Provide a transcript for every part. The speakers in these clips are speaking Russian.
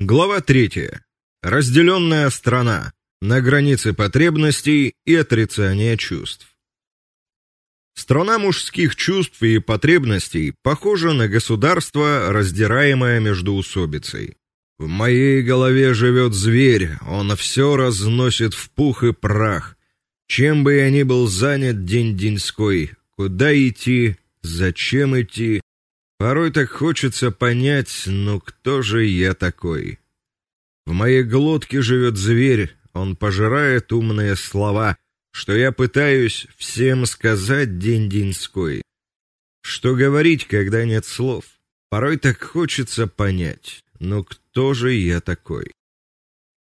Глава 3. Разделенная страна. На границе потребностей и отрицания чувств. Страна мужских чувств и потребностей похожа на государство, раздираемое междоусобицей. В моей голове живет зверь, он все разносит в пух и прах. Чем бы я ни был занят день-деньской, куда идти, зачем идти, Порой так хочется понять, ну кто же я такой? В моей глотке живет зверь, он пожирает умные слова, что я пытаюсь всем сказать день-деньской. Что говорить, когда нет слов? Порой так хочется понять, ну кто же я такой?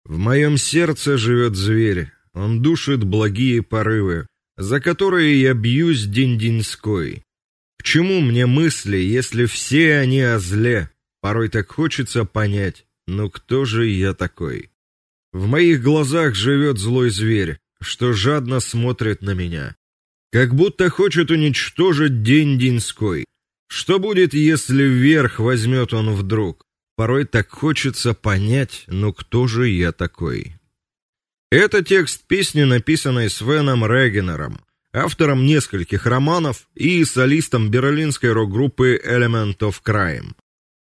В моем сердце живет зверь, он душит благие порывы, за которые я бьюсь день-деньской. Чему мне мысли, если все они о зле? Порой так хочется понять, ну кто же я такой? В моих глазах живет злой зверь, что жадно смотрит на меня, как будто хочет уничтожить день деньской. Что будет, если вверх возьмет он вдруг? Порой так хочется понять, ну кто же я такой? Это текст песни, написанной Свеном Регенером автором нескольких романов и солистом берлинской рок-группы Element of Crime.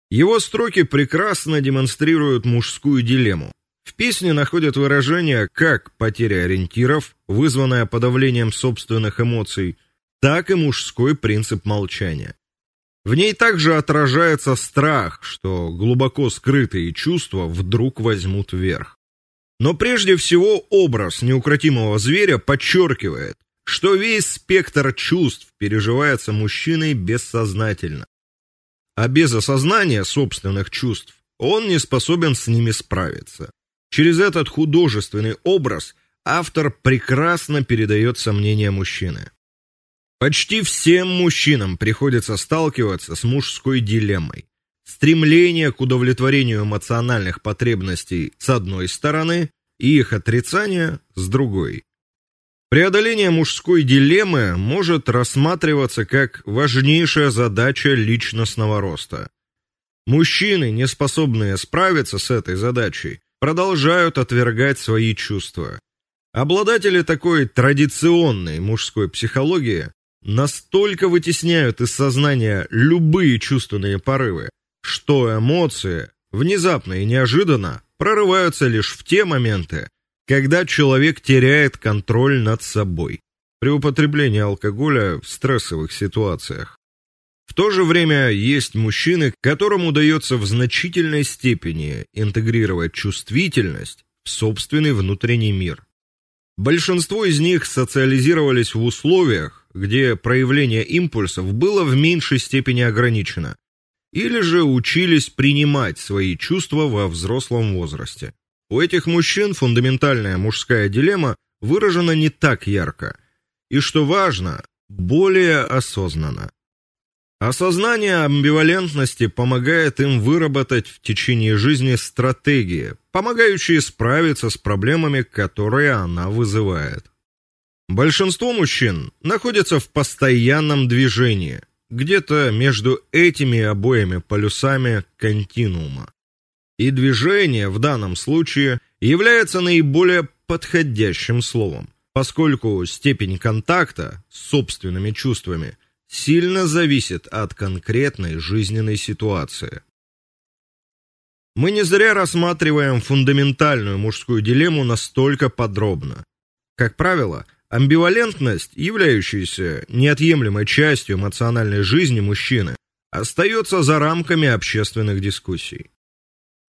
Его строки прекрасно демонстрируют мужскую дилемму. В песне находят выражения как потеря ориентиров, вызванная подавлением собственных эмоций, так и мужской принцип молчания. В ней также отражается страх, что глубоко скрытые чувства вдруг возьмут верх. Но прежде всего образ неукротимого зверя подчеркивает, что весь спектр чувств переживается мужчиной бессознательно. А без осознания собственных чувств он не способен с ними справиться. Через этот художественный образ автор прекрасно передает сомнения мужчины. Почти всем мужчинам приходится сталкиваться с мужской дилеммой. Стремление к удовлетворению эмоциональных потребностей с одной стороны и их отрицание с другой. Преодоление мужской дилеммы может рассматриваться как важнейшая задача личностного роста. Мужчины, не способные справиться с этой задачей, продолжают отвергать свои чувства. Обладатели такой традиционной мужской психологии настолько вытесняют из сознания любые чувственные порывы, что эмоции внезапно и неожиданно прорываются лишь в те моменты, когда человек теряет контроль над собой при употреблении алкоголя в стрессовых ситуациях. В то же время есть мужчины, которым удается в значительной степени интегрировать чувствительность в собственный внутренний мир. Большинство из них социализировались в условиях, где проявление импульсов было в меньшей степени ограничено, или же учились принимать свои чувства во взрослом возрасте. У этих мужчин фундаментальная мужская дилемма выражена не так ярко, и что важно, более осознанно. Осознание амбивалентности помогает им выработать в течение жизни стратегии, помогающие справиться с проблемами, которые она вызывает. Большинство мужчин находятся в постоянном движении, где-то между этими обоими полюсами континуума. И движение в данном случае является наиболее подходящим словом, поскольку степень контакта с собственными чувствами сильно зависит от конкретной жизненной ситуации. Мы не зря рассматриваем фундаментальную мужскую дилемму настолько подробно. Как правило, амбивалентность, являющаяся неотъемлемой частью эмоциональной жизни мужчины, остается за рамками общественных дискуссий.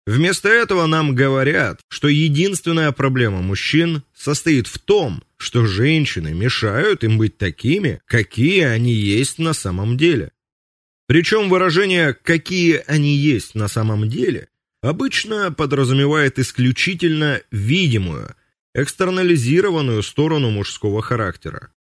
Вместо этого нам говорят, что единственная проблема мужчин состоит в том, что женщины мешают им быть такими, какие они есть на самом деле. Причем выражение какие они есть на самом деле обычно подразумевает исключительно видимую, экстернализированную сторону мужского характера.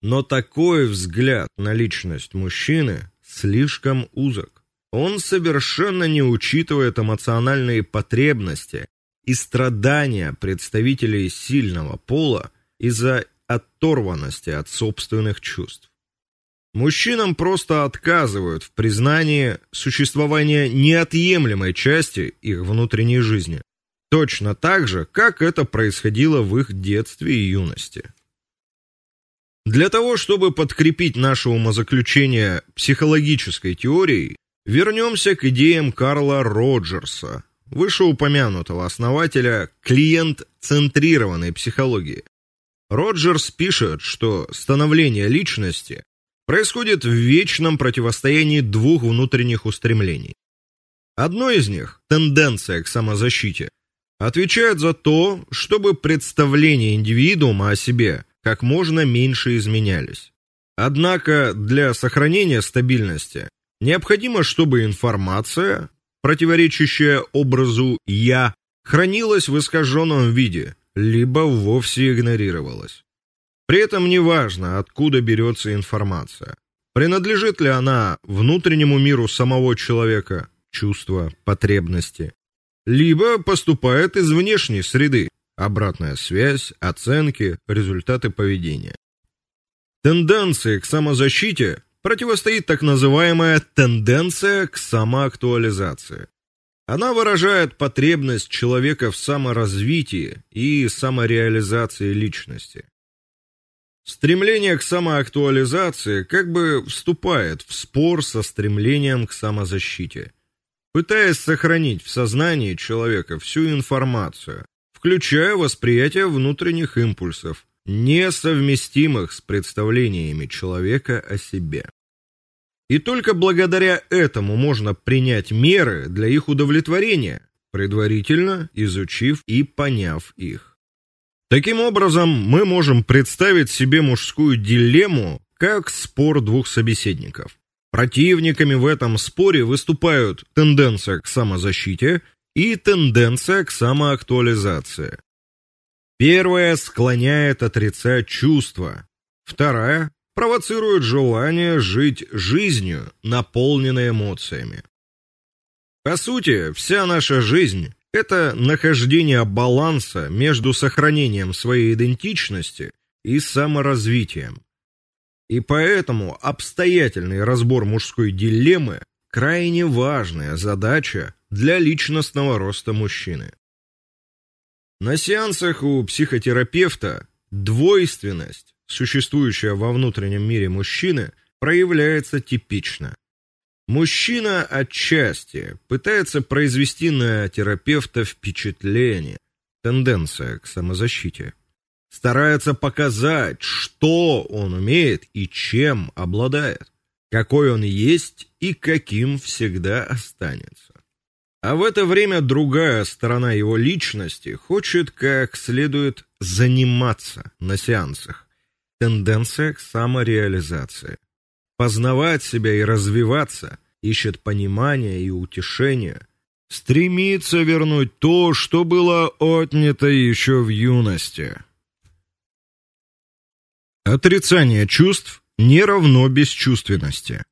Но такой взгляд на личность мужчины слишком узок. Он совершенно не учитывает эмоциональные потребности и страдания представителей сильного пола из-за оторванности от собственных чувств. Мужчинам просто отказывают в признании существования неотъемлемой части их внутренней жизни, точно так же, как это происходило в их детстве и юности. Для того, чтобы подкрепить наше умозаключение психологической теорией, вернемся к идеям Карла Роджерса, вышеупомянутого основателя клиент-центрированной психологии. Роджерс пишет, что становление личности происходит в вечном противостоянии двух внутренних устремлений. Одно из них тенденция к самозащите отвечает за то, чтобы представления индивидуума о себе как можно меньше изменялись. Однако для сохранения стабильности необходимо, чтобы информация, противоречащая образу я, хранилась в искаженном виде, либо вовсе игнорировалась. При этом неважно, откуда берется информация. Принадлежит ли она внутреннему миру самого человека, чувства, потребности, либо поступает из внешней среды, обратная связь, оценки, результаты поведения. Тенденции к самозащите противостоит так называемая тенденция к самоактуализации. Она выражает потребность человека в саморазвитии и самореализации личности. Стремление к самоактуализации как бы вступает в спор со стремлением к самозащите, пытаясь сохранить в сознании человека всю информацию, включая восприятие внутренних импульсов, несовместимых с представлениями человека о себе. И только благодаря этому можно принять меры для их удовлетворения, предварительно изучив и поняв их. Таким образом, мы можем представить себе мужскую дилемму как спор двух собеседников. Противниками в этом споре выступают тенденция к самозащите и тенденция к самоактуализации. Первая склоняет отрицать чувства, вторая провоцирует желание жить жизнью, наполненной эмоциями. По сути, вся наша жизнь это нахождение баланса между сохранением своей идентичности и саморазвитием. И поэтому обстоятельный разбор мужской дилеммы крайне важная задача для личностного роста мужчины. На сеансах у психотерапевта двойственность существующая во внутреннем мире мужчины, проявляется типично. Мужчина отчасти пытается произвести на терапевта впечатление, тенденция к самозащите. Старается показать, что он умеет и чем обладает, какой он есть и каким всегда останется. А в это время другая сторона его личности хочет как следует заниматься на сеансах тенденция к самореализации. Познавать себя и развиваться, ищет понимания и утешения, стремится вернуть то, что было отнято еще в юности. Отрицание чувств не равно бесчувственности.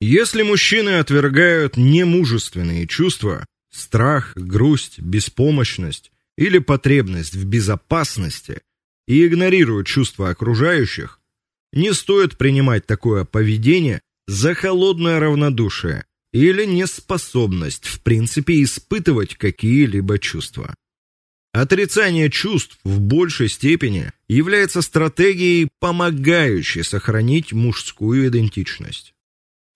Если мужчины отвергают немужественные чувства, страх, грусть, беспомощность или потребность в безопасности, и игнорируют чувства окружающих, не стоит принимать такое поведение за холодное равнодушие или неспособность в принципе испытывать какие-либо чувства. Отрицание чувств в большей степени является стратегией, помогающей сохранить мужскую идентичность.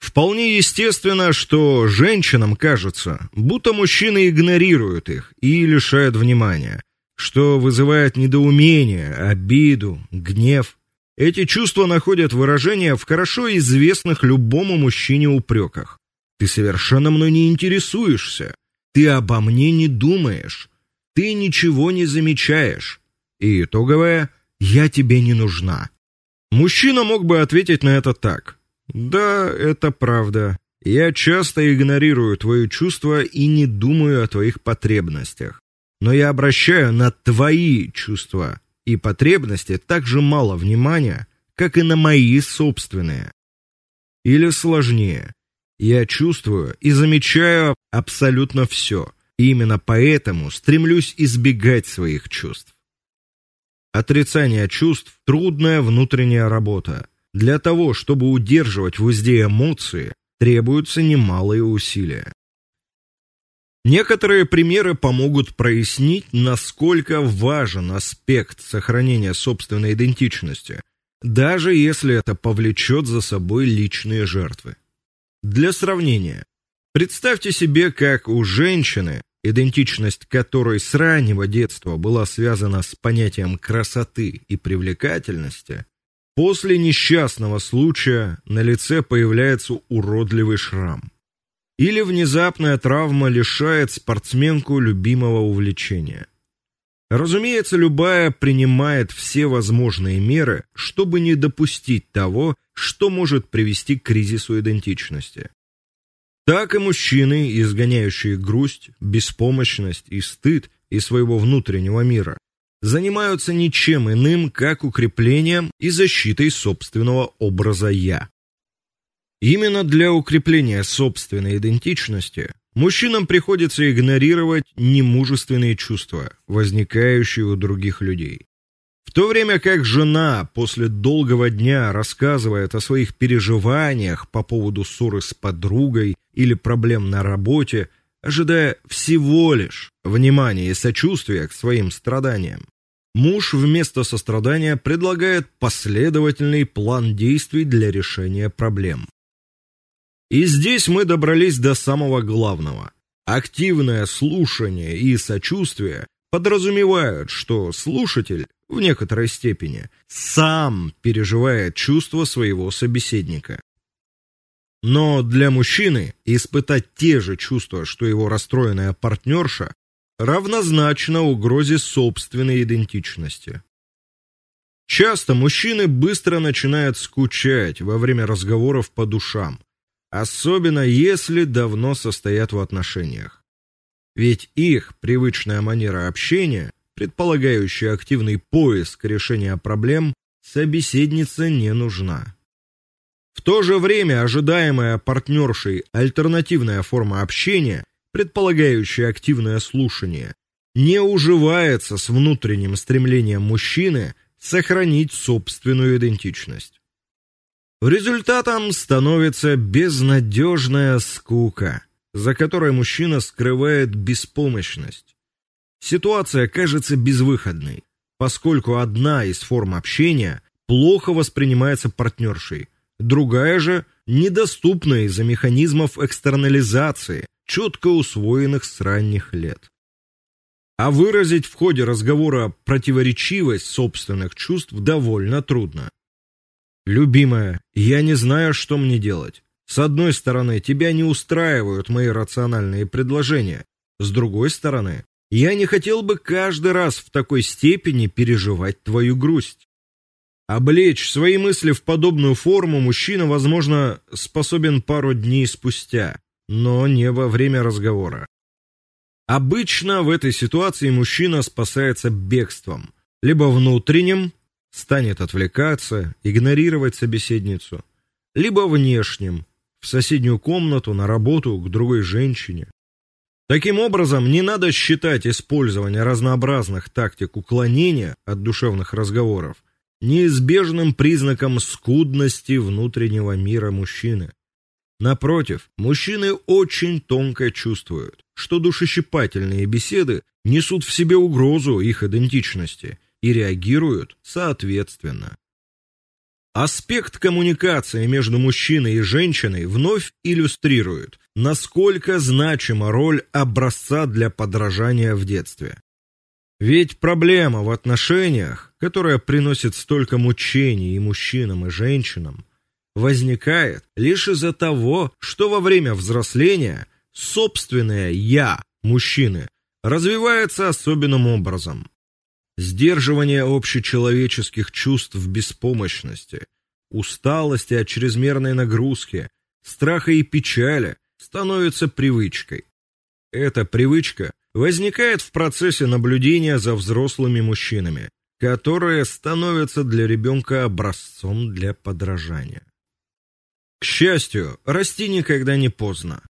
Вполне естественно, что женщинам кажется, будто мужчины игнорируют их и лишают внимания, что вызывает недоумение, обиду, гнев. Эти чувства находят выражение в хорошо известных любому мужчине упреках. Ты совершенно мной не интересуешься. Ты обо мне не думаешь. Ты ничего не замечаешь. И итоговое я тебе не нужна. Мужчина мог бы ответить на это так: "Да, это правда. Я часто игнорирую твои чувства и не думаю о твоих потребностях но я обращаю на твои чувства и потребности так же мало внимания, как и на мои собственные. Или сложнее. Я чувствую и замечаю абсолютно все, и именно поэтому стремлюсь избегать своих чувств. Отрицание чувств трудная внутренняя работа, Для того, чтобы удерживать в узде эмоции, требуются немалые усилия. Некоторые примеры помогут прояснить, насколько важен аспект сохранения собственной идентичности, даже если это повлечет за собой личные жертвы. Для сравнения, представьте себе, как у женщины, идентичность которой с раннего детства была связана с понятием красоты и привлекательности, после несчастного случая на лице появляется уродливый шрам. Или внезапная травма лишает спортсменку любимого увлечения. Разумеется, любая принимает все возможные меры, чтобы не допустить того, что может привести к кризису идентичности. Так и мужчины, изгоняющие грусть, беспомощность и стыд из своего внутреннего мира, занимаются ничем иным, как укреплением и защитой собственного образа я. Именно для укрепления собственной идентичности мужчинам приходится игнорировать немужественные чувства, возникающие у других людей. В то время как жена после долгого дня рассказывает о своих переживаниях по поводу ссоры с подругой или проблем на работе, ожидая всего лишь внимания и сочувствия к своим страданиям, муж вместо сострадания предлагает последовательный план действий для решения проблем. И здесь мы добрались до самого главного. Активное слушание и сочувствие подразумевают, что слушатель в некоторой степени сам переживает чувства своего собеседника. Но для мужчины испытать те же чувства, что его расстроенная партнерша, равнозначно угрозе собственной идентичности. Часто мужчины быстро начинают скучать во время разговоров по душам, особенно если давно состоят в отношениях. Ведь их привычная манера общения, предполагающая активный поиск решения проблем, собеседнице не нужна. В то же время ожидаемая партнершей альтернативная форма общения, предполагающая активное слушание, не уживается с внутренним стремлением мужчины сохранить собственную идентичность. Результатом становится безнадежная скука, за которой мужчина скрывает беспомощность. Ситуация кажется безвыходной, поскольку одна из форм общения плохо воспринимается партнершей, другая же недоступна из-за механизмов экстернализации, четко усвоенных с ранних лет. А выразить в ходе разговора противоречивость собственных чувств довольно трудно. Любимая, я не знаю, что мне делать. С одной стороны, тебя не устраивают мои рациональные предложения. С другой стороны, я не хотел бы каждый раз в такой степени переживать твою грусть. Облечь свои мысли в подобную форму мужчина, возможно, способен пару дней спустя, но не во время разговора. Обычно в этой ситуации мужчина спасается бегством, либо внутренним, станет отвлекаться, игнорировать собеседницу, либо внешним, в соседнюю комнату, на работу к другой женщине. Таким образом, не надо считать использование разнообразных тактик уклонения от душевных разговоров неизбежным признаком скудности внутреннего мира мужчины. Напротив, мужчины очень тонко чувствуют, что душещипательные беседы несут в себе угрозу их идентичности и реагируют соответственно. Аспект коммуникации между мужчиной и женщиной вновь иллюстрирует, насколько значима роль образца для подражания в детстве. Ведь проблема в отношениях, которая приносит столько мучений и мужчинам, и женщинам, возникает лишь из-за того, что во время взросления собственное я мужчины развивается особенным образом сдерживание общечеловеческих чувств беспомощности, усталости от чрезмерной нагрузки, страха и печали становится привычкой. Эта привычка возникает в процессе наблюдения за взрослыми мужчинами, которые становятся для ребенка образцом для подражания. К счастью, расти никогда не поздно.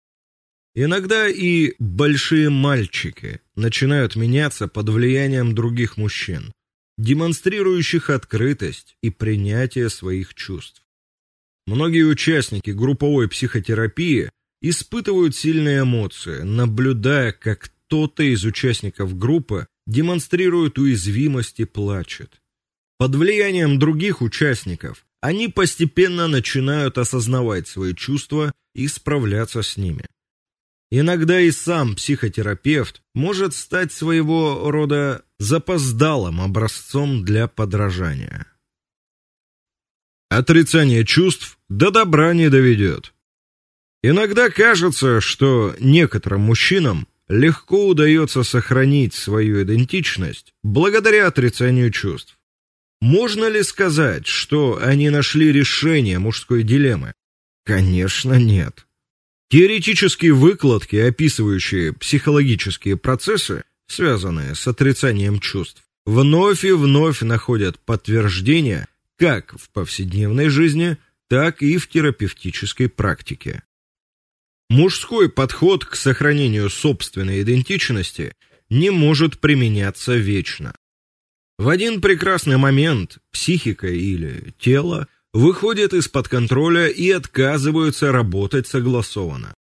Иногда и большие мальчики начинают меняться под влиянием других мужчин, демонстрирующих открытость и принятие своих чувств. Многие участники групповой психотерапии испытывают сильные эмоции, наблюдая, как кто-то из участников группы демонстрирует уязвимость и плачет. Под влиянием других участников они постепенно начинают осознавать свои чувства и справляться с ними. Иногда и сам психотерапевт может стать своего рода запоздалым образцом для подражания. Отрицание чувств до добра не доведет. Иногда кажется, что некоторым мужчинам легко удается сохранить свою идентичность благодаря отрицанию чувств. Можно ли сказать, что они нашли решение мужской дилеммы? Конечно, нет. Теоретические выкладки, описывающие психологические процессы, связанные с отрицанием чувств, вновь и вновь находят подтверждение как в повседневной жизни, так и в терапевтической практике. Мужской подход к сохранению собственной идентичности не может применяться вечно. В один прекрасный момент психика или тело выходят из-под контроля и отказываются работать согласованно.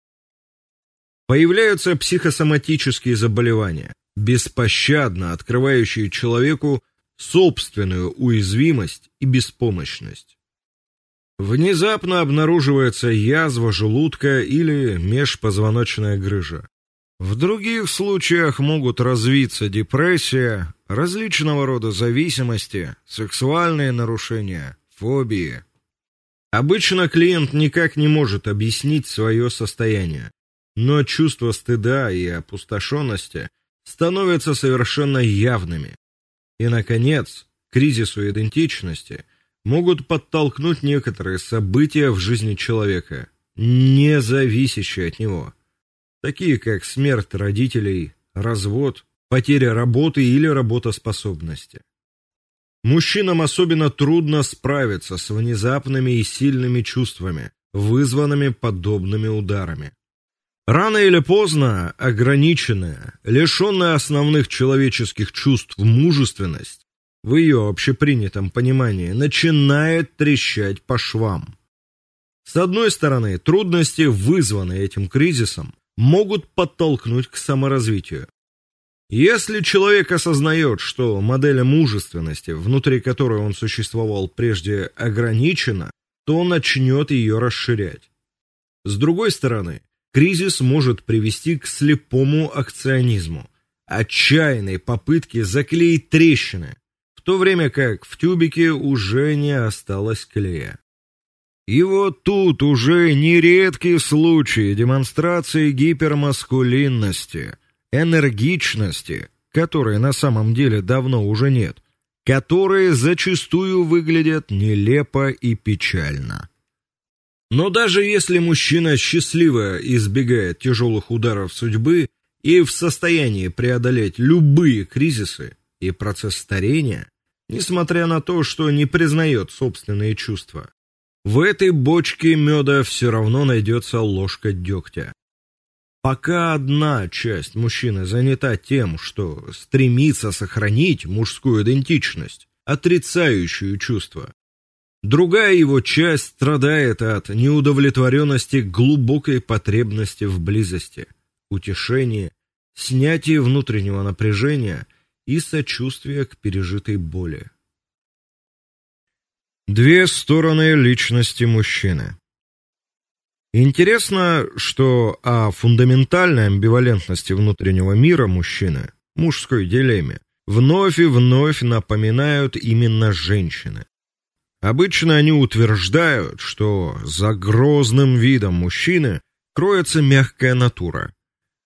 Появляются психосоматические заболевания, беспощадно открывающие человеку собственную уязвимость и беспомощность. Внезапно обнаруживается язва желудка или межпозвоночная грыжа. В других случаях могут развиться депрессия, различного рода зависимости, сексуальные нарушения, фобии. Обычно клиент никак не может объяснить свое состояние, но чувство стыда и опустошенности становятся совершенно явными. И наконец, кризису идентичности могут подтолкнуть некоторые события в жизни человека, не зависящие от него, такие как смерть родителей, развод, потеря работы или работоспособности. Мужчинам особенно трудно справиться с внезапными и сильными чувствами, вызванными подобными ударами. Рано или поздно ограниченная, лишенная основных человеческих чувств мужественность в ее общепринятом понимании начинает трещать по швам. С одной стороны, трудности, вызванные этим кризисом, могут подтолкнуть к саморазвитию. Если человек осознает, что модель мужественности, внутри которой он существовал прежде, ограничена, то он начнет ее расширять. С другой стороны, кризис может привести к слепому акционизму, отчаянной попытке заклеить трещины, в то время как в тюбике уже не осталось клея. И вот тут уже нередки случаи демонстрации гипермаскулинности, энергичности, которой на самом деле давно уже нет, которые зачастую выглядят нелепо и печально. Но даже если мужчина счастливо избегает тяжелых ударов судьбы и в состоянии преодолеть любые кризисы и процесс старения, несмотря на то, что не признает собственные чувства. В этой бочке меда все равно найдется ложка дегтя. Пока одна часть мужчины занята тем, что стремится сохранить мужскую идентичность, отрицающую чувства, другая его часть страдает от неудовлетворенности глубокой потребности в близости, утешении, снятии внутреннего напряжения и сочувствия к пережитой боли. Две стороны личности мужчины. Интересно, что о фундаментальной амбивалентности внутреннего мира мужчины, мужской дилемме, вновь и вновь напоминают именно женщины. Обычно они утверждают, что за грозным видом мужчины кроется мягкая натура,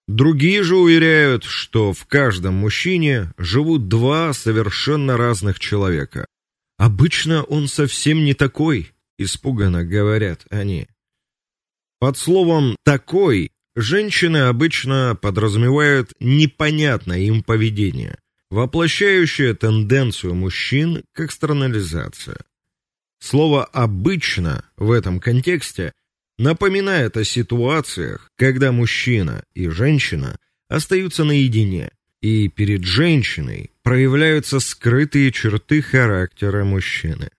Другие же уверяют, что в каждом мужчине живут два совершенно разных человека. Обычно он совсем не такой, испуганно говорят они. Под словом такой женщины обычно подразумевают непонятное им поведение, воплощающее тенденцию мужчин к экстернализации. Слово обычно в этом контексте напоминает о ситуациях, когда мужчина и женщина остаются наедине, и перед женщиной проявляются скрытые черты характера мужчины.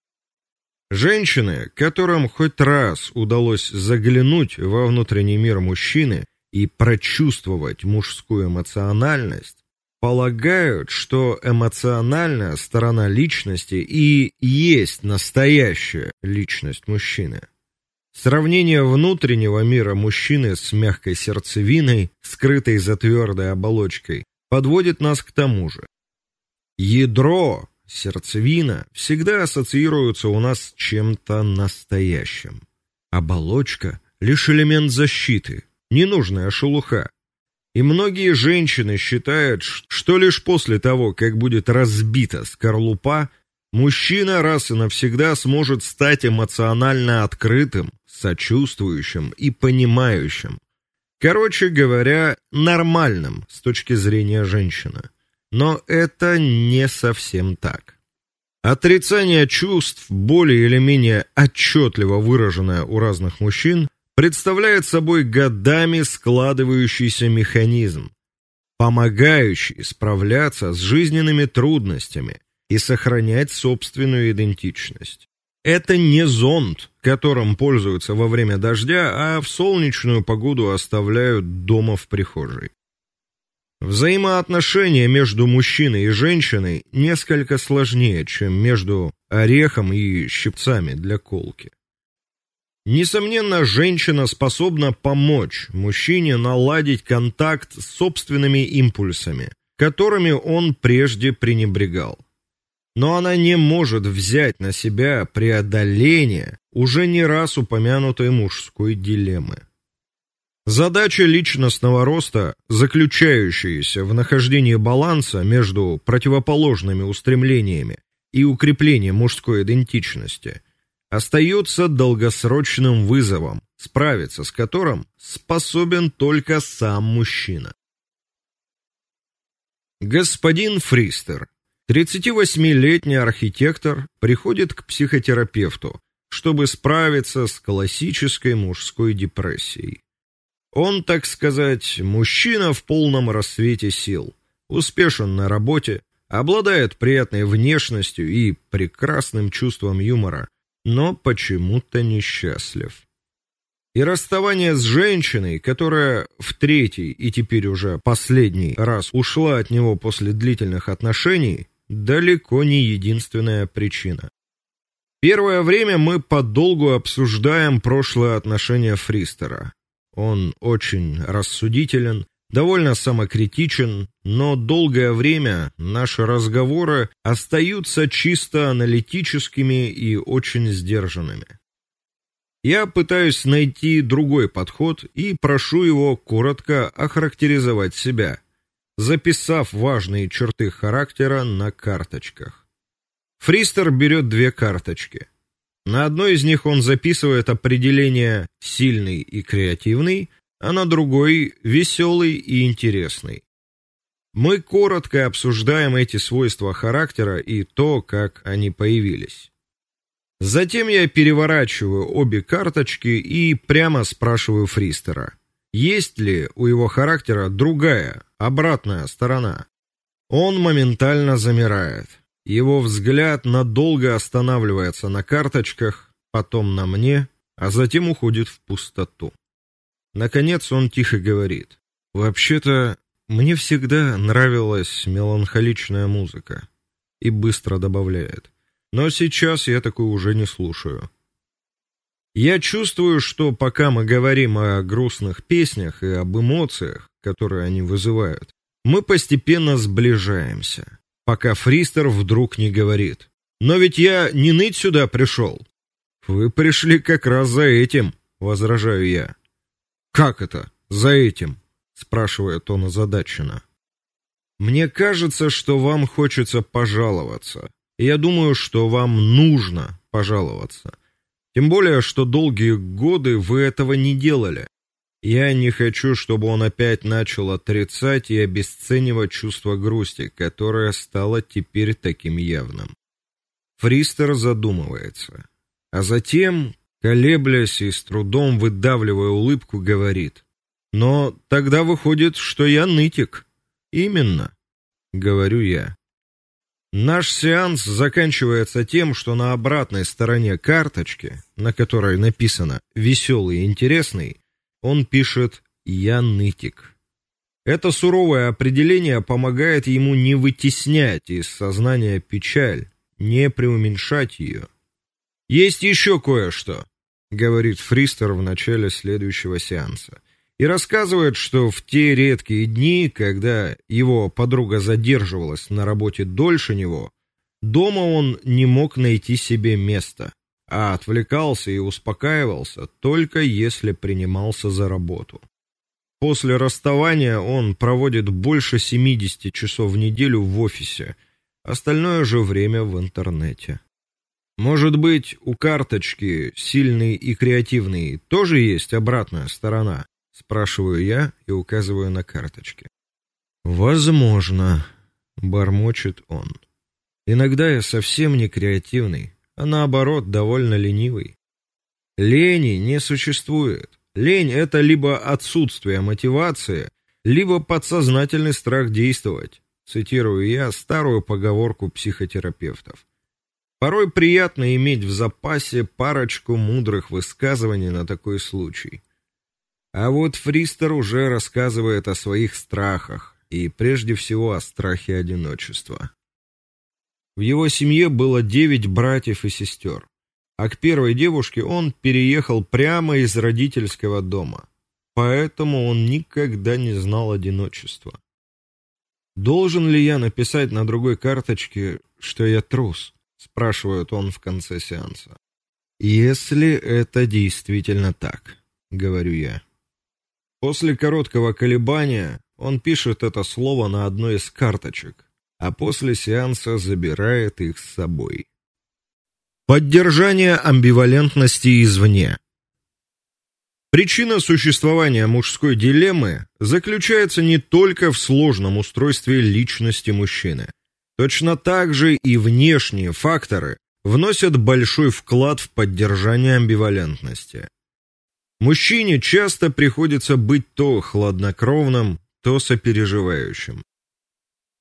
Женщины, которым хоть раз удалось заглянуть во внутренний мир мужчины и прочувствовать мужскую эмоциональность, полагают, что эмоциональная сторона личности и есть настоящая личность мужчины. Сравнение внутреннего мира мужчины с мягкой сердцевиной, скрытой за твердой оболочкой, подводит нас к тому же. Ядро, сердцевина всегда ассоциируются у нас с чем-то настоящим. Оболочка лишь элемент защиты, ненужная шелуха. И многие женщины считают, что лишь после того, как будет разбита скорлупа, мужчина раз и навсегда сможет стать эмоционально открытым, сочувствующим и понимающим. Короче говоря, нормальным с точки зрения женщины. Но это не совсем так. Отрицание чувств, более или менее отчетливо выраженное у разных мужчин, представляет собой годами складывающийся механизм, помогающий справляться с жизненными трудностями и сохранять собственную идентичность. Это не зонт, которым пользуются во время дождя, а в солнечную погоду оставляют дома в прихожей. Взаимоотношения между мужчиной и женщиной несколько сложнее, чем между орехом и щипцами для колки. Несомненно, женщина способна помочь мужчине наладить контакт с собственными импульсами, которыми он прежде пренебрегал. Но она не может взять на себя преодоление уже не раз упомянутой мужской дилеммы. Задача личностного роста, заключающаяся в нахождении баланса между противоположными устремлениями и укреплением мужской идентичности, остается долгосрочным вызовом, справиться с которым способен только сам мужчина. Господин Фристер, 38-летний архитектор, приходит к психотерапевту, чтобы справиться с классической мужской депрессией. Он, так сказать, мужчина в полном расцвете сил, успешен на работе, обладает приятной внешностью и прекрасным чувством юмора, но почему-то несчастлив. И расставание с женщиной, которая в третий и теперь уже последний раз ушла от него после длительных отношений, далеко не единственная причина. Первое время мы подолгу обсуждаем прошлое отношение Фристера. Он очень рассудителен, довольно самокритичен, но долгое время наши разговоры остаются чисто аналитическими и очень сдержанными. Я пытаюсь найти другой подход и прошу его коротко охарактеризовать себя, записав важные черты характера на карточках. Фристер берет две карточки. На одной из них он записывает определение сильный и креативный, а на другой веселый и интересный. Мы коротко обсуждаем эти свойства характера и то, как они появились. Затем я переворачиваю обе карточки и прямо спрашиваю Фристера, есть ли у его характера другая, обратная сторона. Он моментально замирает. Его взгляд надолго останавливается на карточках, потом на мне, а затем уходит в пустоту. Наконец он тихо говорит: "Вообще-то мне всегда нравилась меланхоличная музыка". И быстро добавляет: "Но сейчас я такую уже не слушаю". Я чувствую, что пока мы говорим о грустных песнях и об эмоциях, которые они вызывают, мы постепенно сближаемся. Пока Фристер вдруг не говорит: "Но ведь я не ныть сюда пришел». Вы пришли как раз за этим, возражаю я. Как это? За этим? спрашивает он озадаченно. Мне кажется, что вам хочется пожаловаться. я думаю, что вам нужно пожаловаться. Тем более, что долгие годы вы этого не делали. Я не хочу, чтобы он опять начал отрицать и обесценивать чувство грусти, которое стало теперь таким явным. Фристер задумывается, а затем колеблясь и с трудом выдавливая улыбку, говорит: "Но тогда выходит, что я нытик". Именно, говорю я. Наш сеанс заканчивается тем, что на обратной стороне карточки, на которой написано «веселый и интересный», он пишет «я нытик». Это суровое определение помогает ему не вытеснять из сознания печаль, не преуменьшать ее. Есть еще кое-что, говорит Фристер в начале следующего сеанса. И рассказывает, что в те редкие дни, когда его подруга задерживалась на работе дольше него, дома он не мог найти себе места, а отвлекался и успокаивался только если принимался за работу. После расставания он проводит больше 70 часов в неделю в офисе, остальное же время в интернете. Может быть, у карточки сильный и креативный тоже есть обратная сторона, спрашиваю я и указываю на карточки. Возможно, бормочет он. Иногда я совсем не креативный, а наоборот, довольно ленивый. Лени не существует. Лень это либо отсутствие мотивации, либо подсознательный страх действовать. Цитирую я старую поговорку психотерапевтов. Порой приятно иметь в запасе парочку мудрых высказываний на такой случай. А вот Фристер уже рассказывает о своих страхах, и прежде всего о страхе одиночества. В его семье было девять братьев и сестер а к первой девушке он переехал прямо из родительского дома. Поэтому он никогда не знал одиночества. Должен ли я написать на другой карточке, что я трус? спрашивает он в конце сеанса. Если это действительно так, говорю я. После короткого колебания он пишет это слово на одной из карточек, а после сеанса забирает их с собой. Поддержание амбивалентности извне. Причина существования мужской дилеммы заключается не только в сложном устройстве личности мужчины. Точно так же и внешние факторы вносят большой вклад в поддержание амбивалентности. Мужчине часто приходится быть то хладнокровным, то сопереживающим.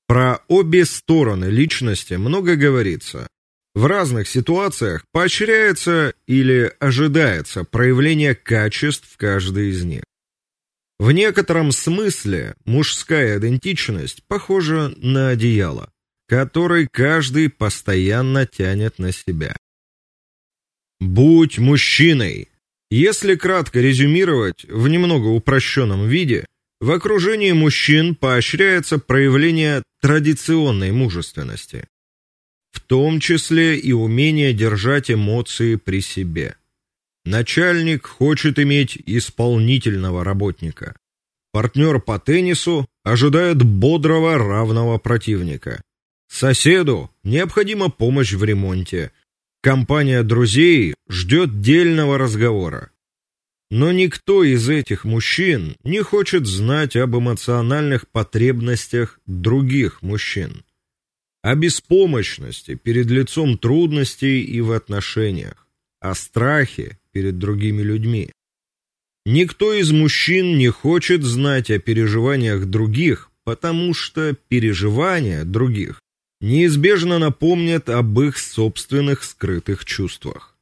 Про обе стороны личности много говорится, в разных ситуациях поощряется или ожидается проявление качеств каждой из них. В некотором смысле мужская идентичность похожа на одеяло, который каждый постоянно тянет на себя. Будь мужчиной. Если кратко резюмировать в немного упрощенном виде, в окружении мужчин поощряется проявление традиционной мужественности в том числе и умение держать эмоции при себе. Начальник хочет иметь исполнительного работника. Партнер по теннису ожидает бодрого равного противника. Соседу необходима помощь в ремонте. Компания друзей ждет дельного разговора. Но никто из этих мужчин не хочет знать об эмоциональных потребностях других мужчин о беспомощности перед лицом трудностей и в отношениях, о страхе перед другими людьми. Никто из мужчин не хочет знать о переживаниях других, потому что переживания других неизбежно напомнят об их собственных скрытых чувствах.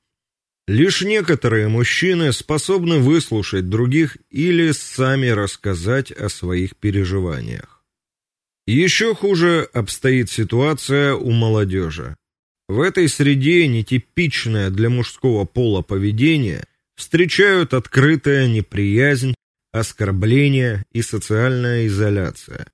Лишь некоторые мужчины способны выслушать других или сами рассказать о своих переживаниях. Еще хуже обстоит ситуация у молодежи. В этой среде нетипичное для мужского пола поведение встречают открытая неприязнь, оскорбления и социальная изоляция.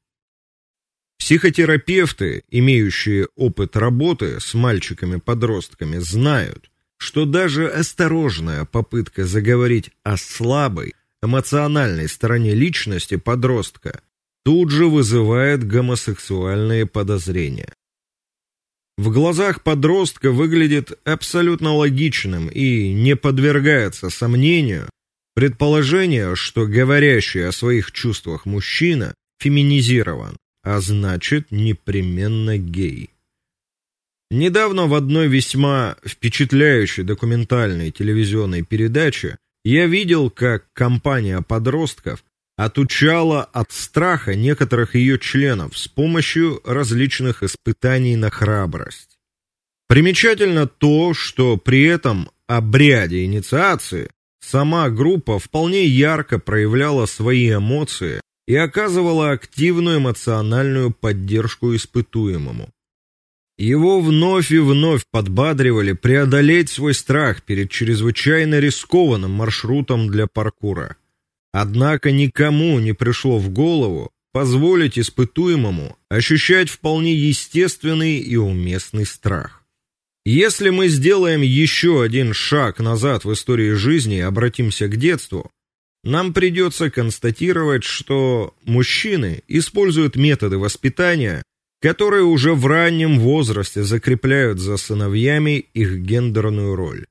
Психотерапевты, имеющие опыт работы с мальчиками-подростками, знают, что даже осторожная попытка заговорить о слабой, эмоциональной стороне личности подростка тут же вызывает гомосексуальные подозрения. В глазах подростка выглядит абсолютно логичным и не подвергается сомнению предположение, что говорящий о своих чувствах мужчина феминизирован, а значит, непременно гей. Недавно в одной весьма впечатляющей документальной телевизионной передаче я видел, как компания подростков отучала от страха некоторых ее членов с помощью различных испытаний на храбрость. Примечательно то, что при этом обряде инициации сама группа вполне ярко проявляла свои эмоции и оказывала активную эмоциональную поддержку испытуемому. Его вновь и вновь подбадривали преодолеть свой страх перед чрезвычайно рискованным маршрутом для паркура. Однако никому не пришло в голову позволить испытуемому ощущать вполне естественный и уместный страх. Если мы сделаем еще один шаг назад в истории жизни и обратимся к детству, нам придется констатировать, что мужчины используют методы воспитания, которые уже в раннем возрасте закрепляют за сыновьями их гендерную роль.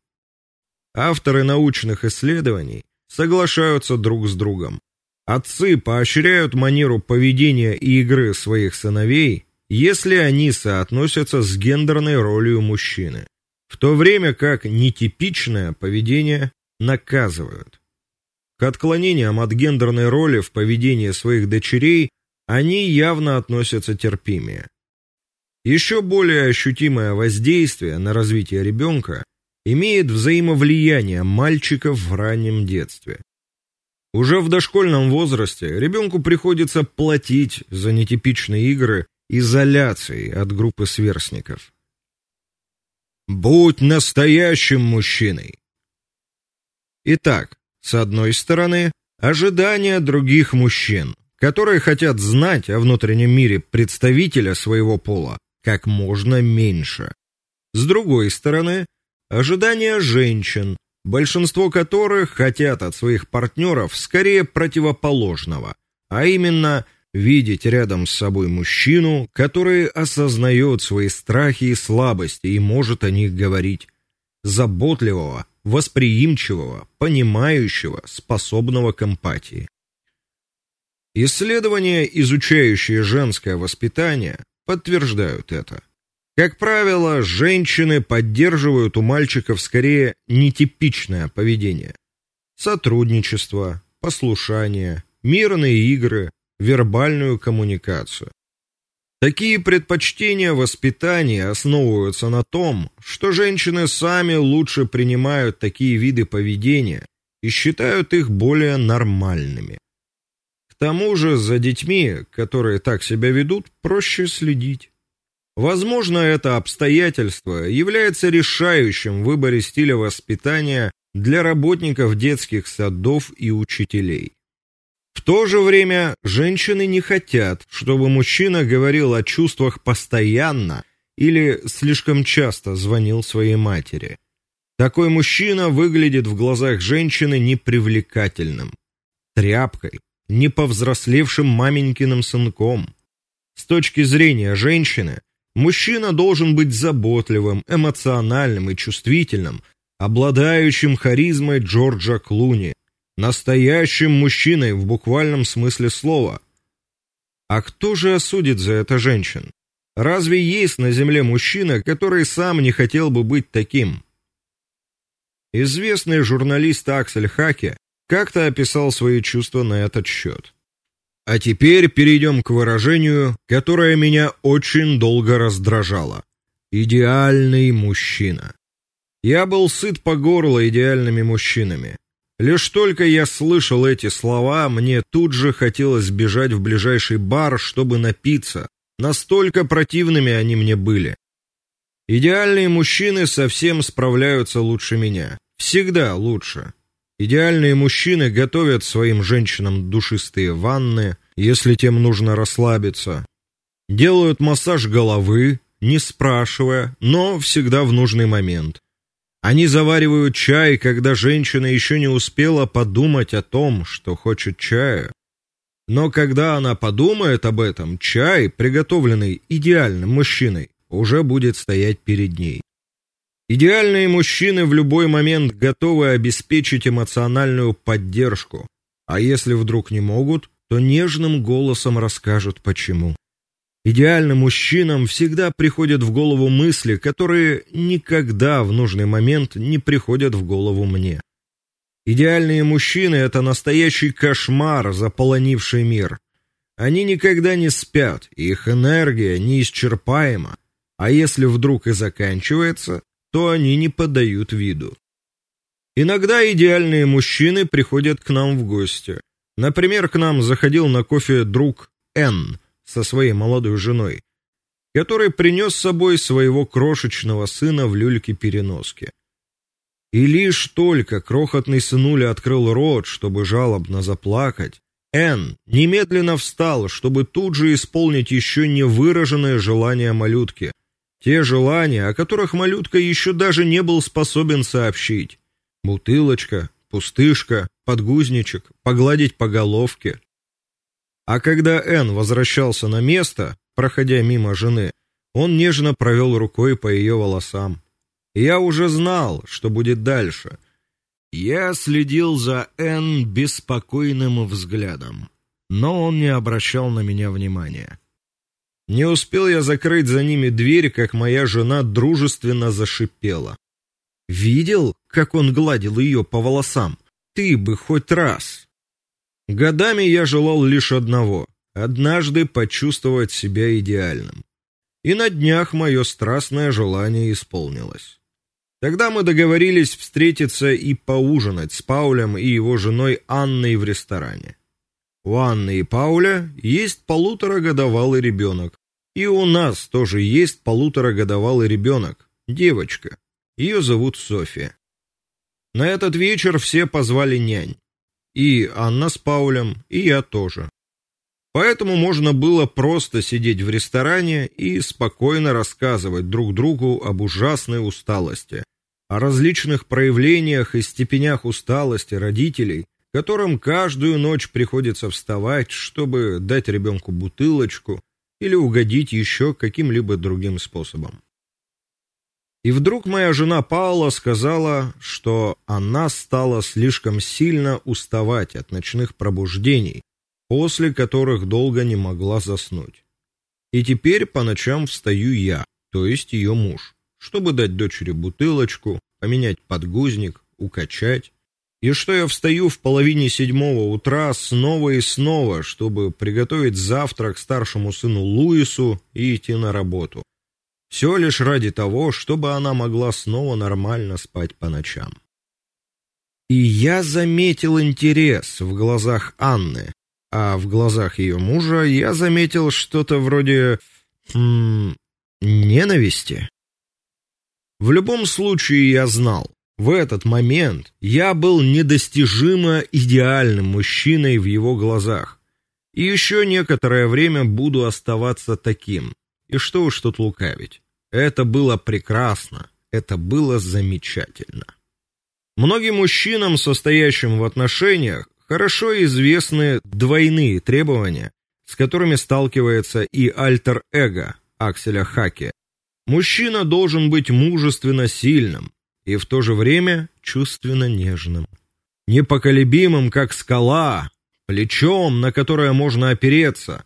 Авторы научных исследований соглашаются друг с другом. Отцы поощряют манеру поведения и игры своих сыновей, если они соотносятся с гендерной ролью мужчины, в то время как нетипичное поведение наказывают. К отклонениям от гендерной роли в поведении своих дочерей они явно относятся терпимее. Еще более ощутимое воздействие на развитие ребенка имеет взаимовлияние мальчиков в раннем детстве. Уже в дошкольном возрасте ребенку приходится платить за нетипичные игры изоляцией от группы сверстников. Будь настоящим мужчиной. Итак, с одной стороны, ожидания других мужчин, которые хотят знать о внутреннем мире представителя своего пола как можно меньше. С другой стороны, ожидания женщин, большинство которых хотят от своих партнеров скорее противоположного, а именно видеть рядом с собой мужчину, который осознает свои страхи и слабости и может о них говорить, заботливого, восприимчивого, понимающего, способного к эмпатии. Исследования, изучающие женское воспитание, подтверждают это. Как правило, женщины поддерживают у мальчиков скорее нетипичное поведение: сотрудничество, послушание, мирные игры, вербальную коммуникацию. Такие предпочтения воспитания основываются на том, что женщины сами лучше принимают такие виды поведения и считают их более нормальными. Тому же за детьми, которые так себя ведут, проще следить. Возможно, это обстоятельство является решающим в выборе стиля воспитания для работников детских садов и учителей. В то же время женщины не хотят, чтобы мужчина говорил о чувствах постоянно или слишком часто звонил своей матери. Такой мужчина выглядит в глазах женщины непривлекательным, тряпкой, не повзрослевшим маменькиным сынком. С точки зрения женщины, мужчина должен быть заботливым, эмоциональным и чувствительным, обладающим харизмой Джорджа Клуни, настоящим мужчиной в буквальном смысле слова. А кто же осудит за это женщин? Разве есть на земле мужчина, который сам не хотел бы быть таким? Известный журналист Аксель Хаке как-то описал свои чувства на этот счет. А теперь перейдем к выражению, которое меня очень долго раздражало. Идеальный мужчина. Я был сыт по горло идеальными мужчинами. Лишь только я слышал эти слова, мне тут же хотелось бежать в ближайший бар, чтобы напиться. Настолько противными они мне были. Идеальные мужчины совсем справляются лучше меня. Всегда лучше. Идеальные мужчины готовят своим женщинам душистые ванны, если тем нужно расслабиться. Делают массаж головы, не спрашивая, но всегда в нужный момент. Они заваривают чай, когда женщина еще не успела подумать о том, что хочет чая. Но когда она подумает об этом, чай, приготовленный идеальным мужчиной, уже будет стоять перед ней. Идеальные мужчины в любой момент готовы обеспечить эмоциональную поддержку, а если вдруг не могут, то нежным голосом расскажут почему. Идеальным мужчинам всегда приходят в голову мысли, которые никогда в нужный момент не приходят в голову мне. Идеальные мужчины это настоящий кошмар, заполонивший мир. Они никогда не спят, их энергия неисчерпаема, а если вдруг и заканчивается, то они не подают виду. Иногда идеальные мужчины приходят к нам в гости. Например, к нам заходил на кофе друг Н со своей молодой женой, который принес с собой своего крошечного сына в люльке-переноске. И лишь только крохотный сынуля открыл рот, чтобы жалобно заплакать, Н немедленно встал, чтобы тут же исполнить еще не выраженное желание малютки, те желания, о которых малютка еще даже не был способен сообщить. Бутылочка, пустышка, подгузничек, погладить по головке. А когда Н возвращался на место, проходя мимо жены, он нежно провел рукой по ее волосам. Я уже знал, что будет дальше. Я следил за Н беспокойным взглядом, но он не обращал на меня внимания. Не успел я закрыть за ними дверь, как моя жена дружественно зашипела. Видел, как он гладил ее по волосам? Ты бы хоть раз. Годами я желал лишь одного однажды почувствовать себя идеальным. И на днях мое страстное желание исполнилось. Тогда мы договорились встретиться и поужинать с Паулем и его женой Анной в ресторане. У Анны и Пауля есть полуторагодовалый ребенок, и у нас тоже есть полуторагодовалый ребенок, девочка. Ее зовут София. На этот вечер все позвали нянь. И Анна с Паулем, и я тоже. Поэтому можно было просто сидеть в ресторане и спокойно рассказывать друг другу об ужасной усталости, о различных проявлениях и степенях усталости родителей, которым каждую ночь приходится вставать, чтобы дать ребенку бутылочку или угодить еще каким-либо другим способом. И вдруг моя жена Паула сказала, что она стала слишком сильно уставать от ночных пробуждений, после которых долго не могла заснуть. И теперь по ночам встаю я, то есть ее муж чтобы дать дочери бутылочку, поменять подгузник, укачать. И что я встаю в половине седьмого утра снова и снова, чтобы приготовить завтрак старшему сыну Луису и идти на работу. Все лишь ради того, чтобы она могла снова нормально спать по ночам. И я заметил интерес в глазах Анны, а в глазах ее мужа я заметил что-то вроде хм, ненависти. В любом случае я знал, в этот момент я был недостижимо идеальным мужчиной в его глазах. И еще некоторое время буду оставаться таким. И что уж тут лукавить. Это было прекрасно, это было замечательно. Многим мужчинам, состоящим в отношениях, хорошо известны двойные требования, с которыми сталкивается и альтер-эго Акселя Хаки, Мужчина должен быть мужественно сильным и в то же время чувственно нежным, непоколебимым, как скала, плечом, на которое можно опереться,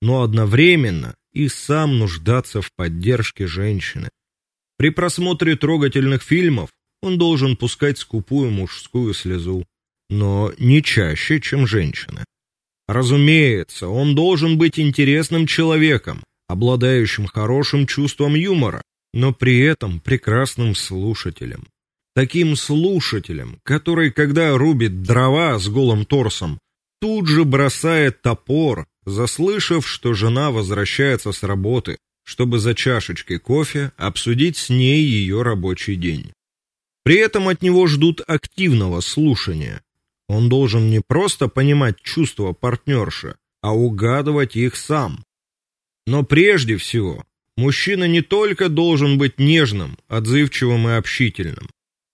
но одновременно и сам нуждаться в поддержке женщины. При просмотре трогательных фильмов он должен пускать скупую мужскую слезу, но не чаще, чем женщины. Разумеется, он должен быть интересным человеком, обладающим хорошим чувством юмора, но при этом прекрасным слушателем. Таким слушателем, который, когда рубит дрова с голым торсом, тут же бросает топор, заслышав, что жена возвращается с работы, чтобы за чашечкой кофе обсудить с ней ее рабочий день. При этом от него ждут активного слушания. Он должен не просто понимать чувства партнерши, а угадывать их сам, но прежде всего, мужчина не только должен быть нежным, отзывчивым и общительным.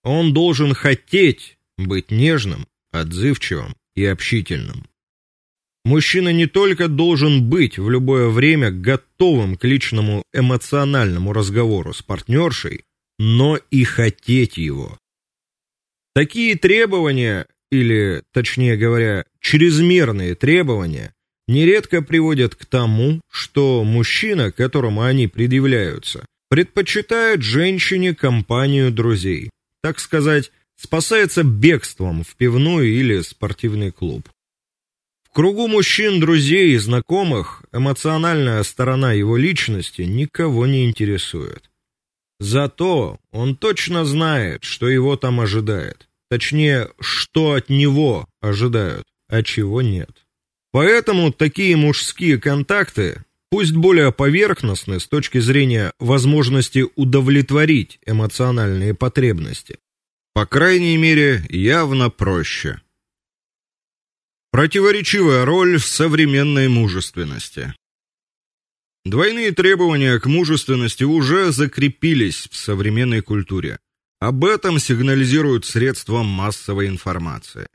Он должен хотеть быть нежным, отзывчивым и общительным. Мужчина не только должен быть в любое время готовым к личному эмоциональному разговору с партнершей, но и хотеть его. Такие требования, или, точнее говоря, чрезмерные требования, нередко приводят к тому, что мужчина, которому они предъявляются, предпочитает женщине компанию друзей, так сказать, спасается бегством в пивную или спортивный клуб. В кругу мужчин, друзей и знакомых эмоциональная сторона его личности никого не интересует. Зато он точно знает, что его там ожидает. Точнее, что от него ожидают, а чего нет. Поэтому такие мужские контакты, пусть более поверхностны с точки зрения возможности удовлетворить эмоциональные потребности, по крайней мере, явно проще. Противоречивая роль в современной мужественности. Двойные требования к мужественности уже закрепились в современной культуре. Об этом сигнализируют средства массовой информации.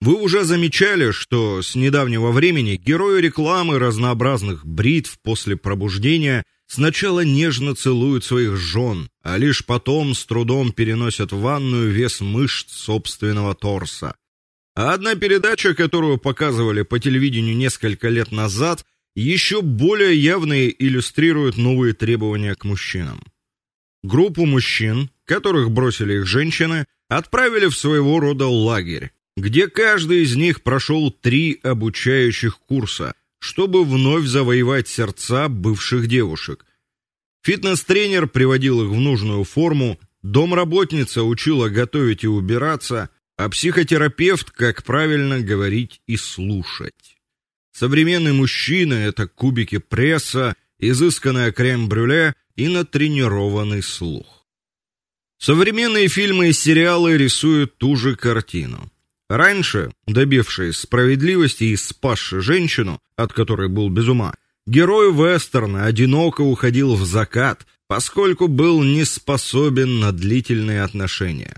Вы уже замечали, что с недавнего времени герои рекламы разнообразных бритв после пробуждения сначала нежно целуют своих жен, а лишь потом с трудом переносят в ванную вес мышц собственного торса. А одна передача, которую показывали по телевидению несколько лет назад, еще более явно иллюстрирует новые требования к мужчинам. Группу мужчин, которых бросили их женщины, отправили в своего рода лагерь, где каждый из них прошел три обучающих курса, чтобы вновь завоевать сердца бывших девушек. Фитнес-тренер приводил их в нужную форму, домработница учила готовить и убираться, а психотерапевт, как правильно говорить и слушать. Современный мужчина это кубики пресса, изысканное крем-брюле и натренированный слух. Современные фильмы и сериалы рисуют ту же картину. Раньше, добившись справедливости и спасший женщину, от которой был без ума, герой вестерна одиноко уходил в закат, поскольку был не способен на длительные отношения.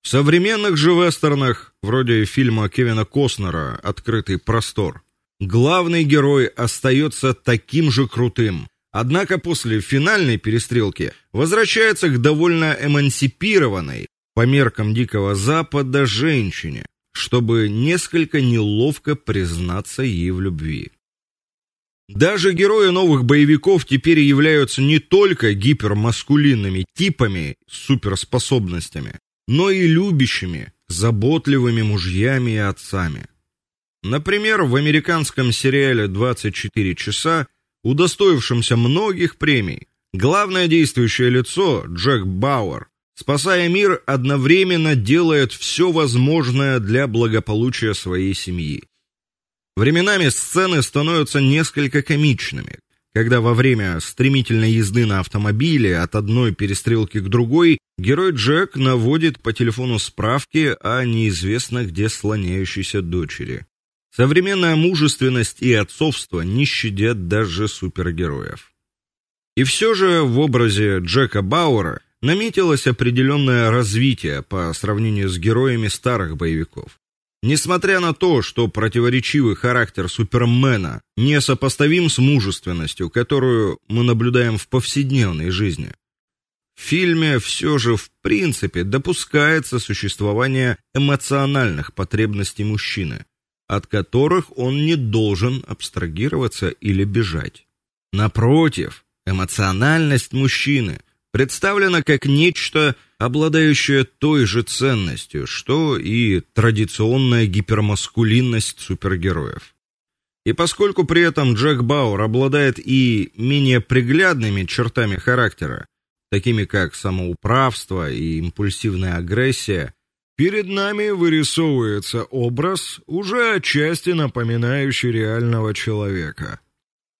В современных же вестернах, вроде фильма Кевина Костнера Открытый простор, главный герой остается таким же крутым. Однако после финальной перестрелки возвращается к довольно эмансипированной по меркам дикого запада женщине, чтобы несколько неловко признаться ей в любви. Даже герои новых боевиков теперь являются не только гипермаскулинными типами с суперспособностями, но и любящими, заботливыми мужьями и отцами. Например, в американском сериале 24 часа, удостоившемся многих премий, главное действующее лицо Джек Бауэр спасая мир, одновременно делает все возможное для благополучия своей семьи. Временами сцены становятся несколько комичными, когда во время стремительной езды на автомобиле от одной перестрелки к другой герой Джек наводит по телефону справки о неизвестно где слоняющейся дочери. Современная мужественность и отцовство не щадят даже супергероев. И все же в образе Джека Бауэра наметилось определенное развитие по сравнению с героями старых боевиков. Несмотря на то, что противоречивый характер Супермена несопоставим с мужественностью, которую мы наблюдаем в повседневной жизни, в фильме все же в принципе допускается существование эмоциональных потребностей мужчины, от которых он не должен абстрагироваться или бежать. Напротив, эмоциональность мужчины – представлена как нечто, обладающее той же ценностью, что и традиционная гипермаскулинность супергероев. И поскольку при этом Джек Бауэр обладает и менее приглядными чертами характера, такими как самоуправство и импульсивная агрессия, перед нами вырисовывается образ, уже отчасти напоминающий реального человека.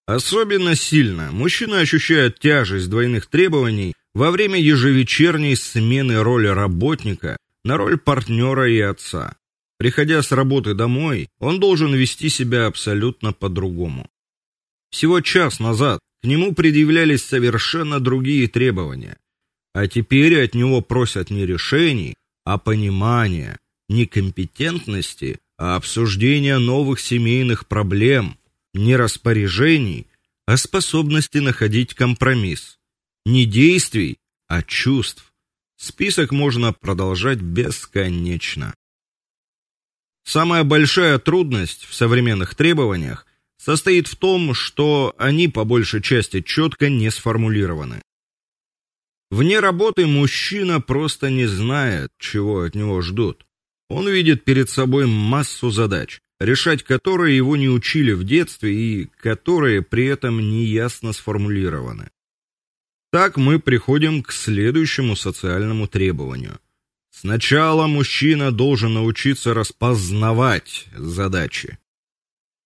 Особенно сильно мужчина ощущает тяжесть двойных требований во время ежевечерней смены роли работника на роль партнера и отца. Приходя с работы домой, он должен вести себя абсолютно по-другому. Всего час назад к нему предъявлялись совершенно другие требования, а теперь от него просят не решений, а понимания, не компетентности, а обсуждения новых семейных проблем, не распоряжений, а способности находить компромисс не действий, а чувств. Список можно продолжать бесконечно. Самая большая трудность в современных требованиях состоит в том, что они по большей части четко не сформулированы. Вне работы мужчина просто не знает, чего от него ждут. Он видит перед собой массу задач, решать которые его не учили в детстве и которые при этом неясно сформулированы. Так мы приходим к следующему социальному требованию. Сначала мужчина должен научиться распознавать задачи.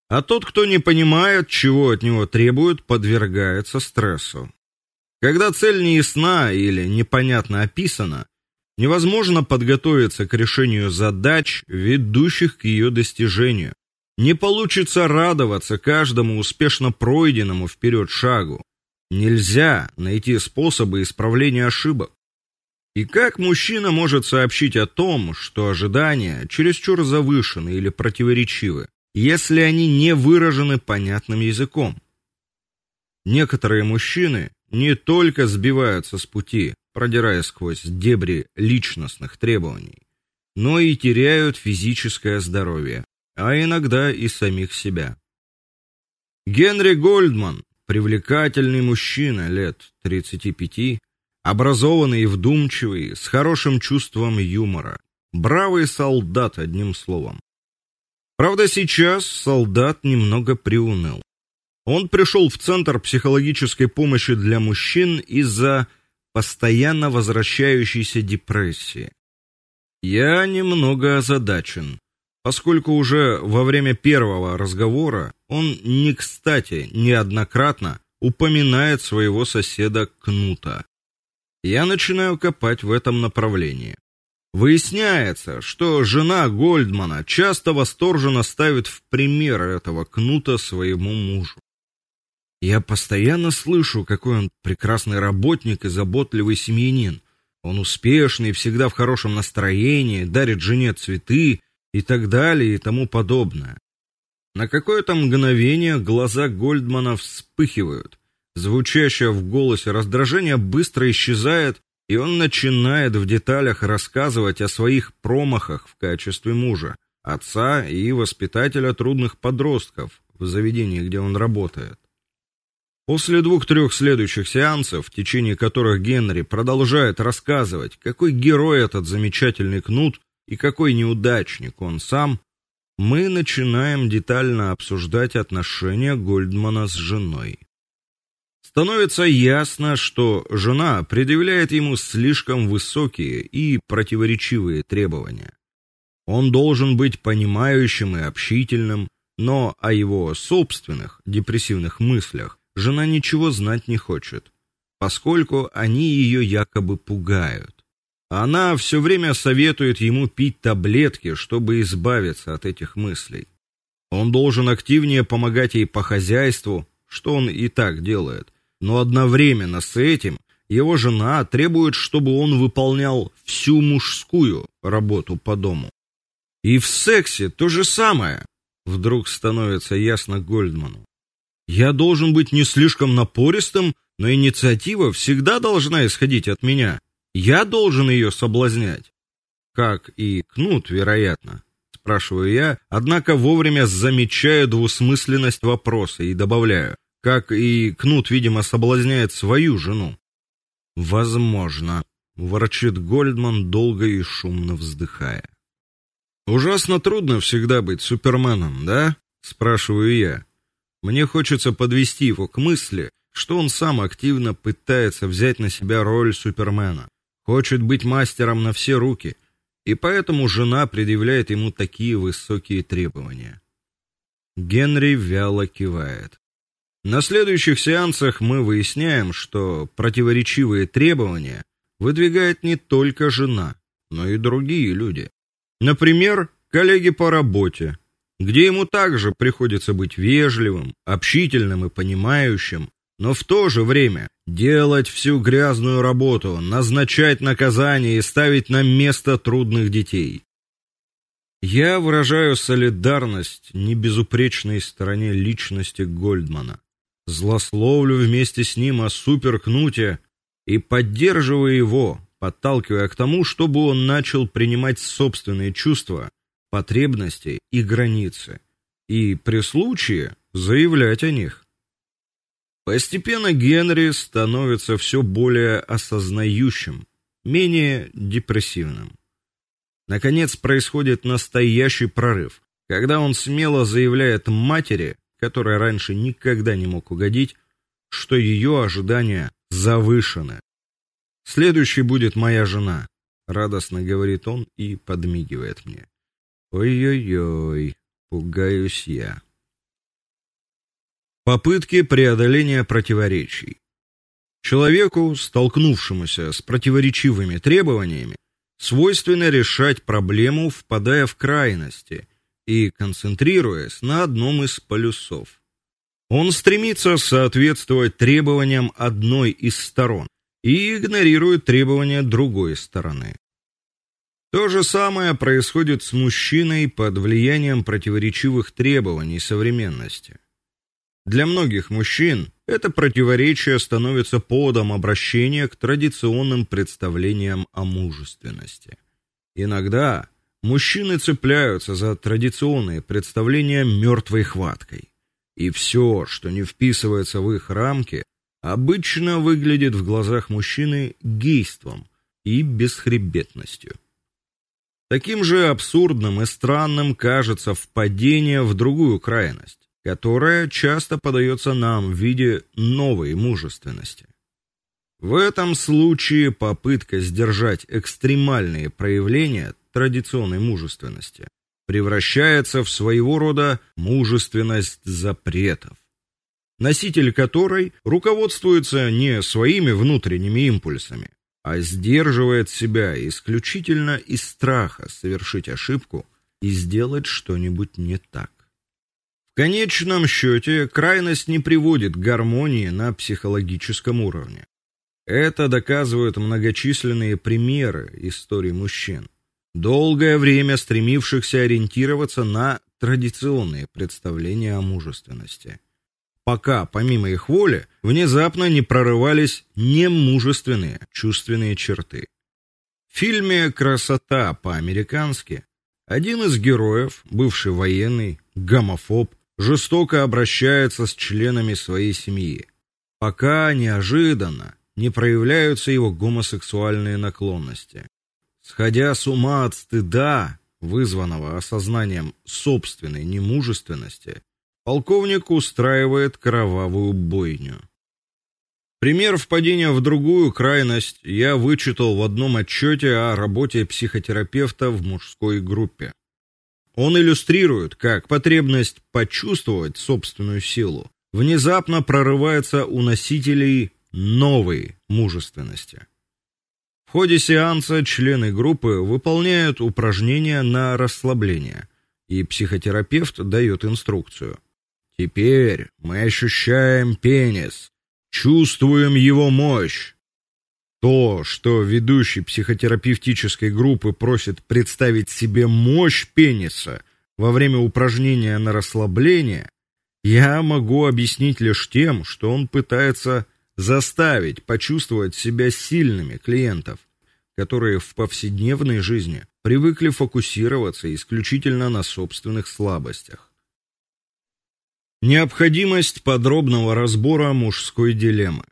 А тот, кто не понимает, чего от него требуют, подвергается стрессу. Когда цель не ясна или непонятно описана, невозможно подготовиться к решению задач, ведущих к ее достижению. Не получится радоваться каждому успешно пройденному вперед шагу. Нельзя найти способы исправления ошибок. И как мужчина может сообщить о том, что ожидания чересчур завышены или противоречивы, если они не выражены понятным языком? Некоторые мужчины не только сбиваются с пути, продираясь сквозь дебри личностных требований, но и теряют физическое здоровье, а иногда и самих себя. Генри Гольдман, привлекательный мужчина лет 35, образованный и вдумчивый, с хорошим чувством юмора, бравый солдат одним словом. Правда, сейчас солдат немного приуныл. Он пришел в центр психологической помощи для мужчин из-за постоянно возвращающейся депрессии. Я немного озадачен, поскольку уже во время первого разговора он не кстати неоднократно упоминает своего соседа Кнута. Я начинаю копать в этом направлении. Выясняется, что жена Гольдмана часто восторженно ставит в пример этого Кнута своему мужу. Я постоянно слышу, какой он прекрасный работник и заботливый семьянин. Он успешный, всегда в хорошем настроении, дарит жене цветы и так далее и тому подобное. На какое-то мгновение глаза Гольдмана вспыхивают. Звучащее в голосе раздражение быстро исчезает, и он начинает в деталях рассказывать о своих промахах в качестве мужа, отца и воспитателя трудных подростков в заведении, где он работает. После двух-трех следующих сеансов, в течение которых Генри продолжает рассказывать, какой герой этот замечательный Кнут и какой неудачник он сам, мы начинаем детально обсуждать отношения Гольдмана с женой. Становится ясно, что жена предъявляет ему слишком высокие и противоречивые требования. Он должен быть понимающим и общительным, но о его собственных депрессивных мыслях жена ничего знать не хочет, поскольку они ее якобы пугают. Она все время советует ему пить таблетки, чтобы избавиться от этих мыслей. Он должен активнее помогать ей по хозяйству, что он и так делает, но одновременно с этим его жена требует, чтобы он выполнял всю мужскую работу по дому. И в сексе то же самое. Вдруг становится ясно Гольдману. Я должен быть не слишком напористым, но инициатива всегда должна исходить от меня. Я должен ее соблазнять. Как и Кнут, вероятно, спрашиваю я, однако вовремя замечаю двусмысленность вопроса и добавляю: как и Кнут, видимо, соблазняет свою жену. Возможно, ворчит Гольдман, долго и шумно вздыхая. Ужасно трудно всегда быть суперменом, да? спрашиваю я. Мне хочется подвести его к мысли, что он сам активно пытается взять на себя роль супермена, хочет быть мастером на все руки, и поэтому жена предъявляет ему такие высокие требования. Генри вяло кивает. На следующих сеансах мы выясняем, что противоречивые требования выдвигает не только жена, но и другие люди. Например, коллеги по работе, где ему также приходится быть вежливым, общительным и понимающим, но в то же время делать всю грязную работу, назначать наказания и ставить на место трудных детей. Я выражаю солидарность небезупречной стороне личности Гольдмана. Злословлю вместе с ним о суперкнуте и поддерживаю его, подталкивая к тому, чтобы он начал принимать собственные чувства потребности и границы, и при случае заявлять о них. Постепенно Генри становится все более осознающим, менее депрессивным. Наконец происходит настоящий прорыв, когда он смело заявляет матери, которая раньше никогда не мог угодить, что ее ожидания завышены. Следующей будет моя жена, радостно говорит он и подмигивает мне. Ой-ой-ой, пугаюсь я. Попытки преодоления противоречий. Человеку, столкнувшемуся с противоречивыми требованиями, свойственно решать проблему, впадая в крайности и концентрируясь на одном из полюсов. Он стремится соответствовать требованиям одной из сторон и игнорирует требования другой стороны. То же самое происходит с мужчиной под влиянием противоречивых требований современности. Для многих мужчин это противоречие становится поводом обращения к традиционным представлениям о мужественности. Иногда мужчины цепляются за традиционные представления мертвой хваткой. И все, что не вписывается в их рамки, обычно выглядит в глазах мужчины гейством и бесхребетностью. Таким же абсурдным и странным кажется впадение в другую крайность которая часто подается нам в виде новой мужественности. В этом случае попытка сдержать экстремальные проявления традиционной мужественности превращается в своего рода мужественность запретов, носитель которой руководствуется не своими внутренними импульсами, а сдерживает себя исключительно из страха совершить ошибку и сделать что-нибудь не так конечном счете крайность не приводит к гармонии на психологическом уровне. Это доказывают многочисленные примеры истории мужчин, долгое время стремившихся ориентироваться на традиционные представления о мужественности. Пока, помимо их воли, внезапно не прорывались немужественные чувственные черты. В фильме Красота по-американски один из героев, бывший военный, гомофоб, жестоко обращается с членами своей семьи, пока неожиданно не проявляются его гомосексуальные наклонности. Сходя с ума от стыда, вызванного осознанием собственной немужественности, полковник устраивает кровавую бойню. Пример впадения в другую крайность я вычитал в одном отчете о работе психотерапевта в мужской группе. Он иллюстрирует, как потребность почувствовать собственную силу внезапно прорывается у носителей новой мужественности. В ходе сеанса члены группы выполняют упражнения на расслабление, и психотерапевт дает инструкцию. Теперь мы ощущаем пенис, чувствуем его мощь, то, что ведущий психотерапевтической группы просит представить себе мощь пениса во время упражнения на расслабление, я могу объяснить лишь тем, что он пытается заставить почувствовать себя сильными клиентов, которые в повседневной жизни привыкли фокусироваться исключительно на собственных слабостях. Необходимость подробного разбора мужской дилеммы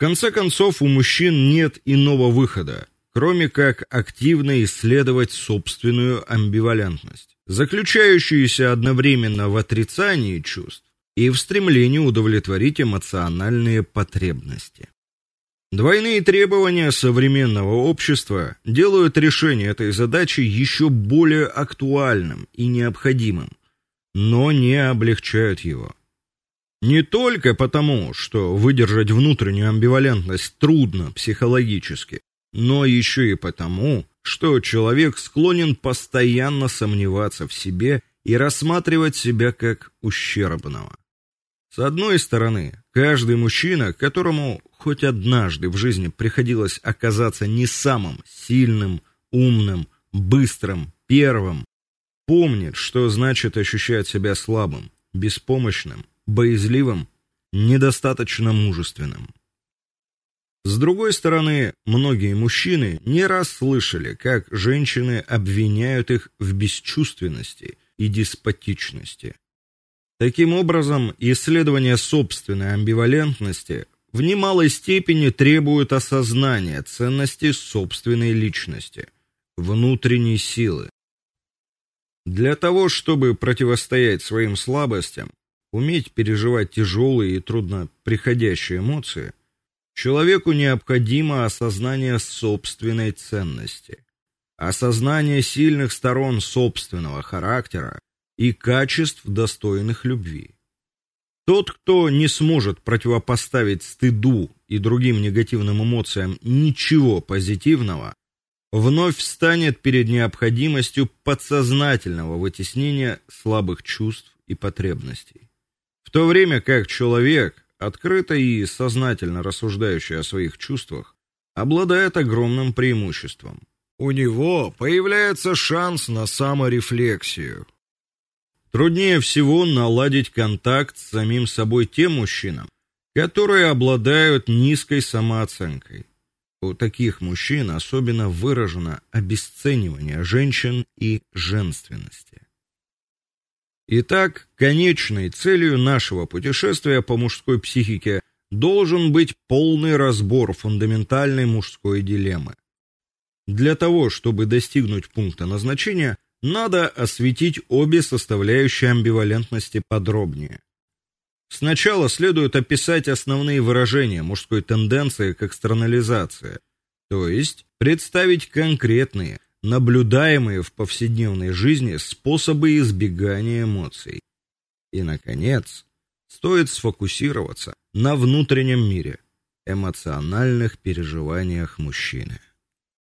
конце концов, у мужчин нет иного выхода, кроме как активно исследовать собственную амбивалентность, заключающуюся одновременно в отрицании чувств и в стремлении удовлетворить эмоциональные потребности. Двойные требования современного общества делают решение этой задачи еще более актуальным и необходимым, но не облегчают его. Не только потому, что выдержать внутреннюю амбивалентность трудно психологически, но еще и потому, что человек склонен постоянно сомневаться в себе и рассматривать себя как ущербного. С одной стороны, каждый мужчина, которому хоть однажды в жизни приходилось оказаться не самым сильным, умным, быстрым, первым, помнит, что значит ощущать себя слабым, беспомощным боязливым, недостаточно мужественным. С другой стороны, многие мужчины не раз слышали, как женщины обвиняют их в бесчувственности и деспотичности. Таким образом, исследование собственной амбивалентности в немалой степени требует осознания ценности собственной личности, внутренней силы. Для того, чтобы противостоять своим слабостям, уметь переживать тяжелые и трудно приходящие эмоции, человеку необходимо осознание собственной ценности, осознание сильных сторон собственного характера и качеств, достойных любви. Тот, кто не сможет противопоставить стыду и другим негативным эмоциям ничего позитивного, вновь встанет перед необходимостью подсознательного вытеснения слабых чувств и потребностей. В то время как человек, открыто и сознательно рассуждающий о своих чувствах, обладает огромным преимуществом. У него появляется шанс на саморефлексию, Труднее всего наладить контакт с самим собой тем мужчинам, которые обладают низкой самооценкой. У таких мужчин особенно выражено обесценивание женщин и женственности. Итак, конечной целью нашего путешествия по мужской психике должен быть полный разбор фундаментальной мужской дилеммы. Для того, чтобы достигнуть пункта назначения, надо осветить обе составляющие амбивалентности подробнее. Сначала следует описать основные выражения мужской тенденции к экстернализации, то есть представить конкретные, наблюдаемые в повседневной жизни способы избегания эмоций. И наконец, стоит сфокусироваться на внутреннем мире, эмоциональных переживаниях мужчины.